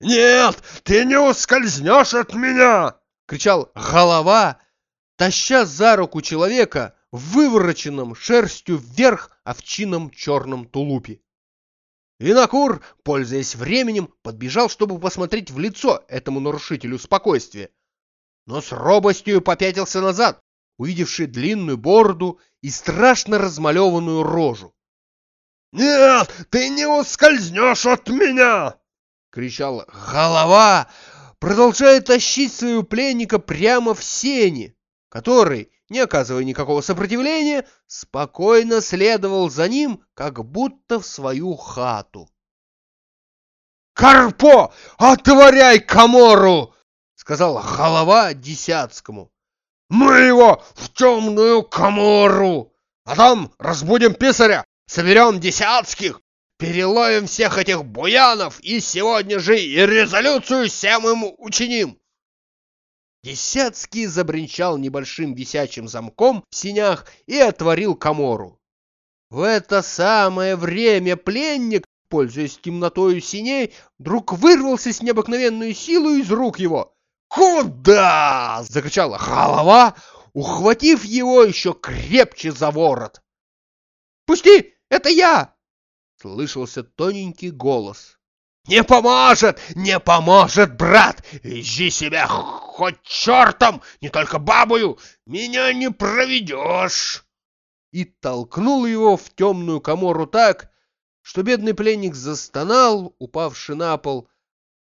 Нет, ты не ускользнешь от меня!» — кричал голова, таща за руку человека в вывороченном шерстью вверх овчином черном тулупе. Винокур, пользуясь временем, подбежал, чтобы посмотреть в лицо этому нарушителю спокойствия, но с робостью попятился назад, увидевший длинную бороду и страшно размалеванную рожу. «Нет, ты не ускользнешь от меня!» — кричал голова, продолжая тащить своего пленника прямо в сени, который, не оказывая никакого сопротивления, спокойно следовал за ним, как будто в свою хату. «Карпо, отворяй комору!» — сказал голова Десятскому. «Мы его в темную комору, а там разбудим писаря, соберем Десятских, Переловим всех этих буянов и сегодня же и резолюцию всем им учиним!» Десятский забринчал небольшим висячим замком в синях и отворил комору. В это самое время пленник, пользуясь темнотою синей, вдруг вырвался с необыкновенной силой из рук его. «Куда?» — закричала голова, ухватив его еще крепче за ворот. «Пусти! Это я!» Слышался тоненький голос. «Не поможет! Не поможет, брат! Ищи себя хоть чертом, не только бабою! Меня не проведешь!» И толкнул его в темную комору так, что бедный пленник застонал, упавший на пол,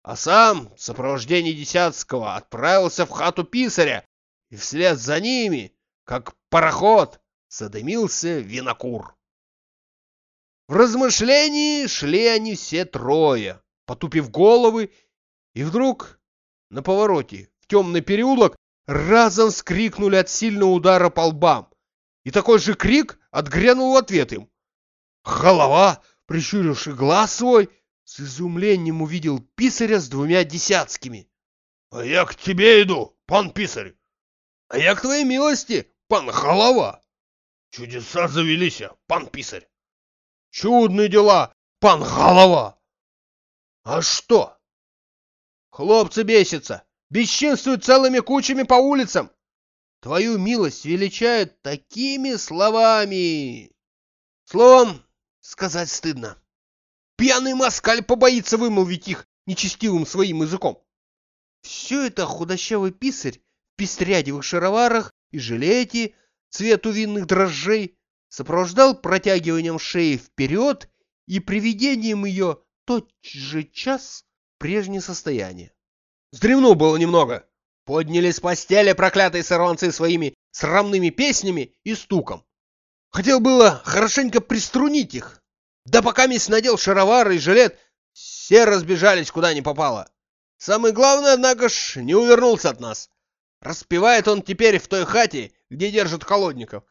а сам в сопровождении Десятского отправился в хату писаря, и вслед за ними, как пароход, задымился винокур. В размышлении шли они все трое, потупив головы, и вдруг на повороте в темный переулок разом скрикнули от сильного удара по лбам, и такой же крик отгрянул в ответ им. Голова, прищуривший глаз свой, с изумлением увидел писаря с двумя десятскими. — А я к тебе иду, пан писарь. — А я к твоей милости, пан голова. — Чудеса завелись, пан писарь. Чудные дела, пан голова. А что? Хлопцы бесятся, бесчинствуют целыми кучами по улицам. Твою милость величают такими словами. Словом, сказать стыдно. Пьяный москаль побоится вымолвить их нечестивым своим языком. Все это худощавый писарь в пестрядевых шароварах и жилете цвету винных дрожжей сопровождал протягиванием шеи вперед и приведением ее тот же час в прежнее состояние. Сдремнул было немного. Подняли с постели проклятые сорванцы своими срамными песнями и стуком. Хотел было хорошенько приструнить их. Да пока мисс надел шаровары и жилет, все разбежались куда ни попало. Самое главное, однако ж, не увернулся от нас. Распевает он теперь в той хате, где держат холодников,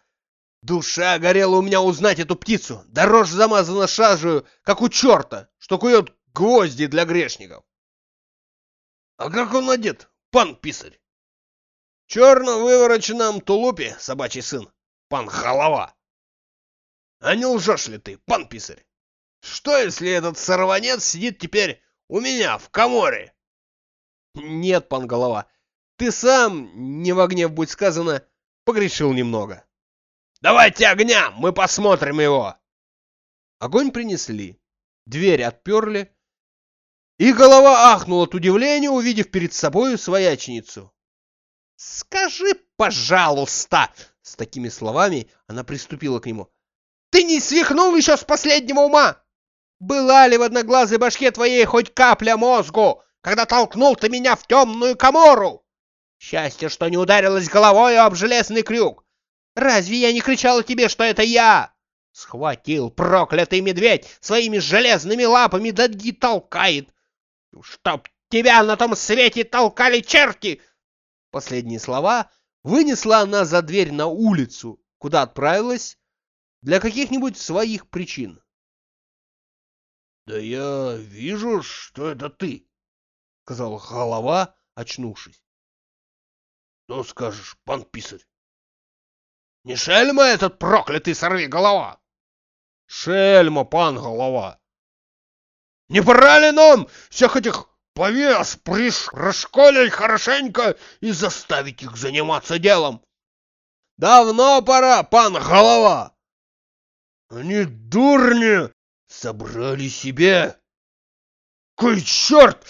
Душа горела у меня узнать эту птицу, да рожь замазана шажею, как у черта, что кует гвозди для грешников. А как он одет, пан писарь? Черно вывороченном тулупе, собачий сын, пан голова. А не лжешь ли ты, пан писарь? Что, если этот сорванец сидит теперь у меня в коморе? Нет, пан голова, ты сам, не в огне будь сказано, погрешил немного. Давайте огня, мы посмотрим его!» Огонь принесли, дверь отперли, и голова ахнула от удивления, увидев перед собою свояченицу. «Скажи, пожалуйста!» С такими словами она приступила к нему. «Ты не свихнул еще с последнего ума? Была ли в одноглазой башке твоей хоть капля мозгу, когда толкнул ты меня в темную комору? Счастье, что не ударилась головой об железный крюк. Разве я не кричал тебе, что это я? Схватил проклятый медведь своими железными лапами, да и толкает. Чтоб тебя на том свете толкали черти! Последние слова вынесла она за дверь на улицу, куда отправилась для каких-нибудь своих причин. — Да я вижу, что это ты, — сказал голова, очнувшись. — Что скажешь, пан писарь? Не шельма этот проклятый сорви голова? Шельма, пан голова. Не пора ли нам всех этих повес приш расколить хорошенько и заставить их заниматься делом. Давно пора, пан голова. Они дурни собрали себе. Кой черт!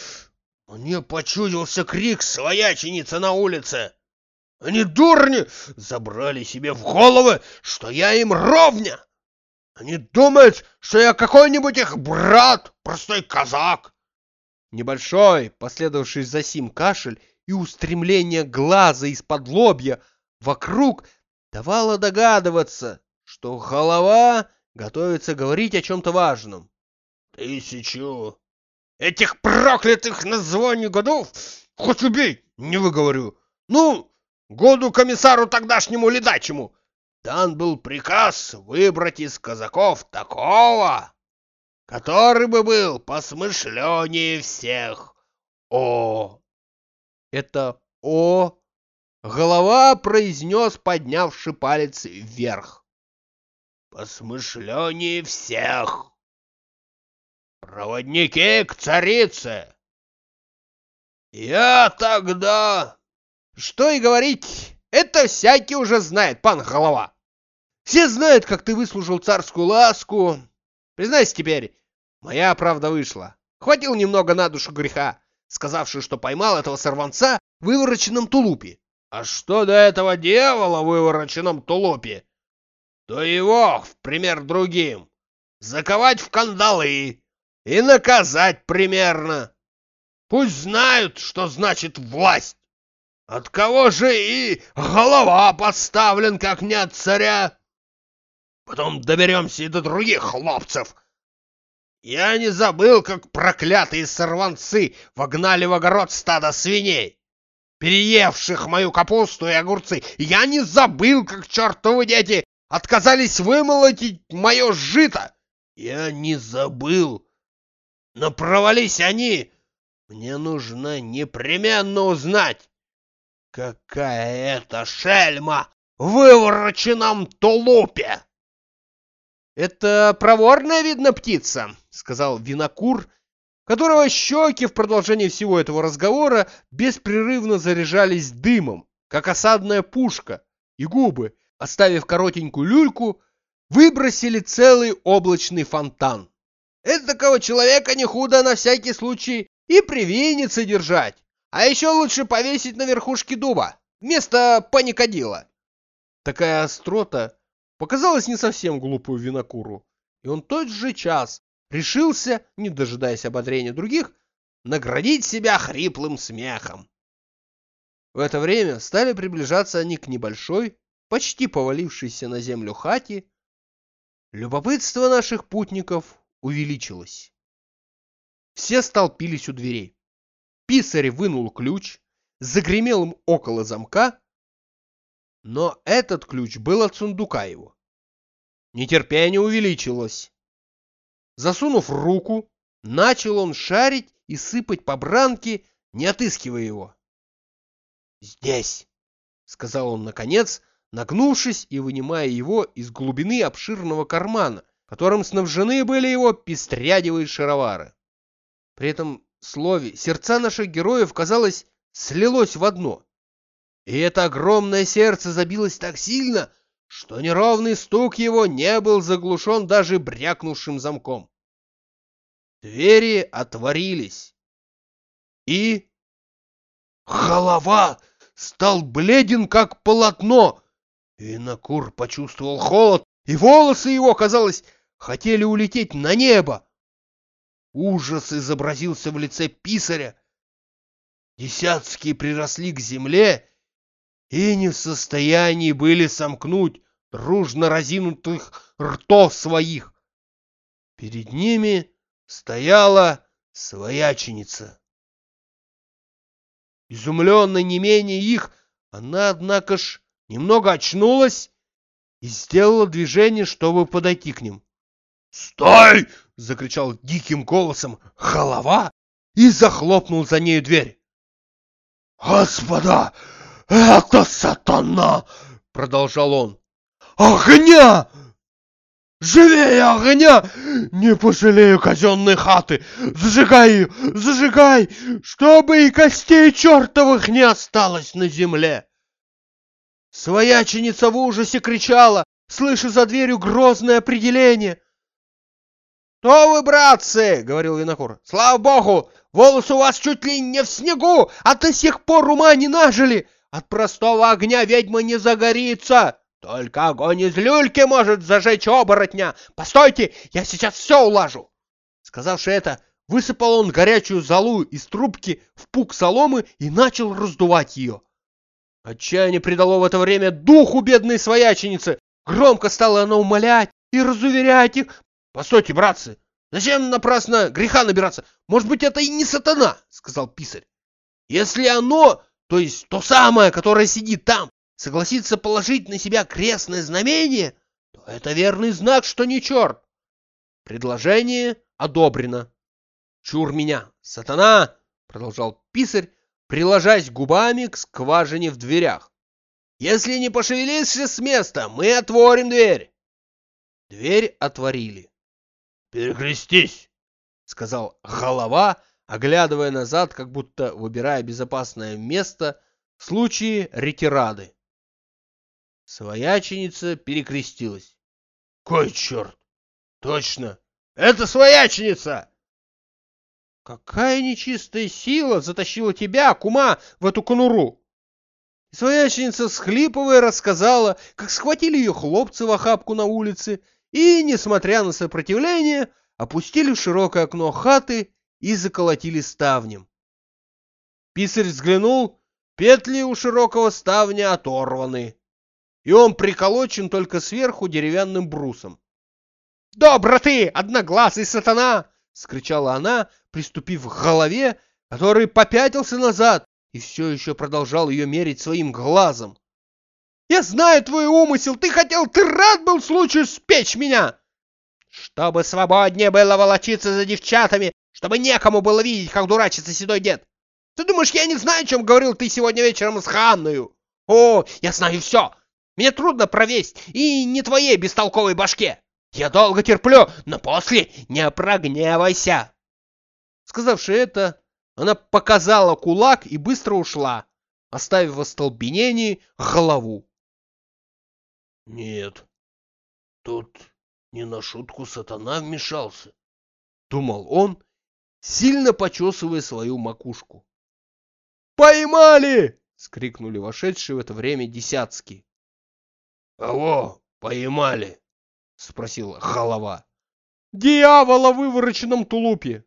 Мне почудился крик свояченицы на улице. Они дурни забрали себе в головы, что я им ровня. Они думают, что я какой-нибудь их брат, простой казак. Небольшой, последовавший за сим кашель и устремление глаза из-под лобья вокруг давало догадываться, что голова готовится говорить о чем-то важном. Тысячу этих проклятых названий годов хоть убей, не выговорю. Ну, году комиссару тогдашнему ледачему дан был приказ выбрать из казаков такого, который бы был посмышленнее всех. О! Это «о» голова произнес, поднявши палец вверх. Посмышленнее всех. Проводники к царице. Я тогда... Что и говорить, это всякий уже знает, пан голова. Все знают, как ты выслужил царскую ласку. Признайся теперь, моя правда вышла. Хватил немного на душу греха, сказавши, что поймал этого сорванца в вывороченном тулупе. А что до этого дьявола в вывороченном тулупе? То его, в пример другим, заковать в кандалы и наказать примерно. Пусть знают, что значит власть. От кого же и голова подставлен, как не от царя? Потом доберемся и до других хлопцев. Я не забыл, как проклятые сорванцы вогнали в огород стадо свиней, переевших мою капусту и огурцы. Я не забыл, как чертовы дети отказались вымолотить мое жито. Я не забыл. Но провались они. Мне нужно непременно узнать, какая это шельма в вывороченном тулупе. «Это проворная, видно, птица», — сказал винокур, которого щеки в продолжении всего этого разговора беспрерывно заряжались дымом, как осадная пушка, и губы, оставив коротенькую люльку, выбросили целый облачный фонтан. Это такого человека не худо на всякий случай и привиниться держать, а еще лучше повесить на верхушке дуба, вместо паникодила. Такая острота показалась не совсем глупую винокуру, и он тот же час решился, не дожидаясь ободрения других, наградить себя хриплым смехом. В это время стали приближаться они к небольшой, почти повалившейся на землю хате. Любопытство наших путников увеличилось. Все столпились у дверей. Писарь вынул ключ, загремел им около замка но этот ключ был от сундука его. Нетерпение увеличилось. Засунув руку, начал он шарить и сыпать по бранке, не отыскивая его. «Здесь!» — сказал он наконец, нагнувшись и вынимая его из глубины обширного кармана, которым снабжены были его пестрядевые шаровары. При этом слове сердца наших героев, казалось, слилось в одно. И это огромное сердце забилось так сильно, что неровный стук его не был заглушен даже брякнувшим замком. Двери отворились, и... Голова стал бледен, как полотно. Винокур почувствовал холод, и волосы его, казалось, хотели улететь на небо. Ужас изобразился в лице писаря. Десятские приросли к земле и не в состоянии были сомкнуть дружно разинутых ртов своих. Перед ними стояла свояченица. Изумленная не менее их, она, однако ж, немного очнулась и сделала движение, чтобы подойти к ним. «Стой!» — закричал диким голосом голова и захлопнул за нею дверь. «Господа!» «Это сатана!» — продолжал он. «Огня!» Живее огня! Не пожалею казенной хаты! Зажигай ее! Зажигай! Чтобы и костей чертовых не осталось на земле!» Свояченица в ужасе кричала, слыша за дверью грозное определение. «То вы, братцы!» — говорил винокур. «Слава богу! Волосы у вас чуть ли не в снегу, а до сих пор ума не нажили! От простого огня ведьма не загорится! Только огонь из люльки может зажечь оборотня! Постойте, я сейчас все улажу!» Сказавши это, высыпал он горячую золу из трубки в пук соломы и начал раздувать ее. Отчаяние придало в это время духу бедной свояченицы. Громко стала она умолять и разуверять их. «Постойте, братцы, зачем напрасно греха набираться? Может быть, это и не сатана?» — сказал писарь. «Если оно, то есть то самое, которое сидит там, согласится положить на себя крестное знамение, то это верный знак, что не черт. Предложение одобрено. Чур меня, сатана, продолжал писарь, приложась губами к скважине в дверях. Если не пошевелишься с места, мы отворим дверь. Дверь отворили. Перекрестись, сказал голова, оглядывая назад, как будто выбирая безопасное место в случае ретирады. Свояченица перекрестилась. Кой черт! Точно! Это свояченица! Какая нечистая сила затащила тебя, кума, в эту конуру? свояченица, схлипывая, рассказала, как схватили ее хлопцы в охапку на улице и, несмотря на сопротивление, опустили в широкое окно хаты и заколотили ставнем. Писарь взглянул, петли у широкого ставня оторваны и он приколочен только сверху деревянным брусом. «Добро ты, одноглазый сатана!» — скричала она, приступив к голове, который попятился назад и все еще продолжал ее мерить своим глазом. «Я знаю твой умысел! Ты хотел, ты рад был случаю спечь меня!» «Чтобы свободнее было волочиться за девчатами, чтобы некому было видеть, как дурачится седой дед! Ты думаешь, я не знаю, о чем говорил ты сегодня вечером с Ханною? О, я знаю все! Мне трудно провесть, и не твоей бестолковой башке. Я долго терплю, но после не прогневайся. Сказавши это, она показала кулак и быстро ушла, оставив в остолбенении голову. Нет, тут не на шутку сатана вмешался, думал он, сильно почесывая свою макушку. «Поймали!» — скрикнули вошедшие в это время десятские. «Кого поймали?» — спросил голова. «Дьявола в вывороченном тулупе!»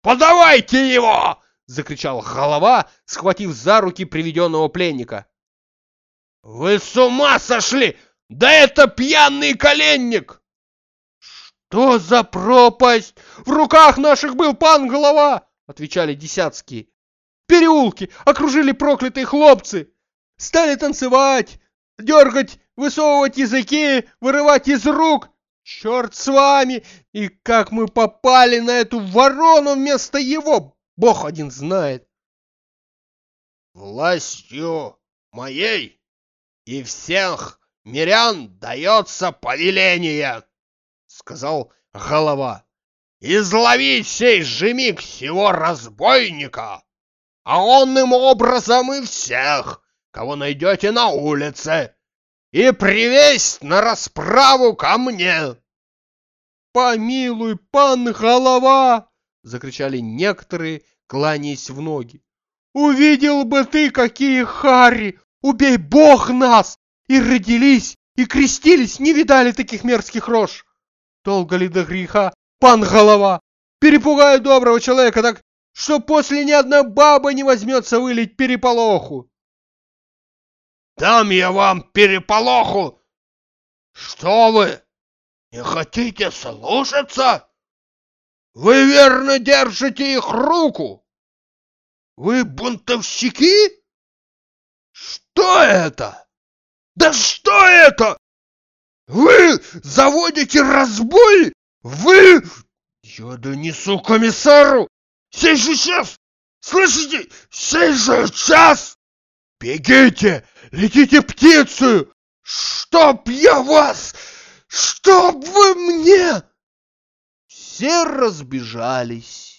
«Подавайте его!» — закричал голова, схватив за руки приведенного пленника. «Вы с ума сошли! Да это пьяный коленник!» «Что за пропасть? В руках наших был пан голова!» — отвечали десятские. «Переулки окружили проклятые хлопцы! Стали танцевать, дергать, высовывать языки, вырывать из рук. Черт с вами! И как мы попали на эту ворону вместо его, бог один знает. Властью моей и всех мирян дается повеление, сказал голова. Изловить сей жемик сего разбойника, а он им образом и всех, кого найдете на улице, и привесть на расправу ко мне!» «Помилуй, пан голова!» — закричали некоторые, кланяясь в ноги. «Увидел бы ты, какие хари! Убей бог нас! И родились, и крестились, не видали таких мерзких рож! Долго ли до греха, пан голова? Перепугаю доброго человека так, что после ни одна баба не возьмется вылить переполоху!» Дам я вам переполоху! Что вы, не хотите слушаться? Вы верно держите их руку? Вы бунтовщики? Что это? Да что это? Вы заводите разбой? Вы... Я донесу комиссару! Сей же час! Слышите? Сей же час! Бегите! Летите птицу! Чтоб я вас! Чтоб вы мне!» Все разбежались.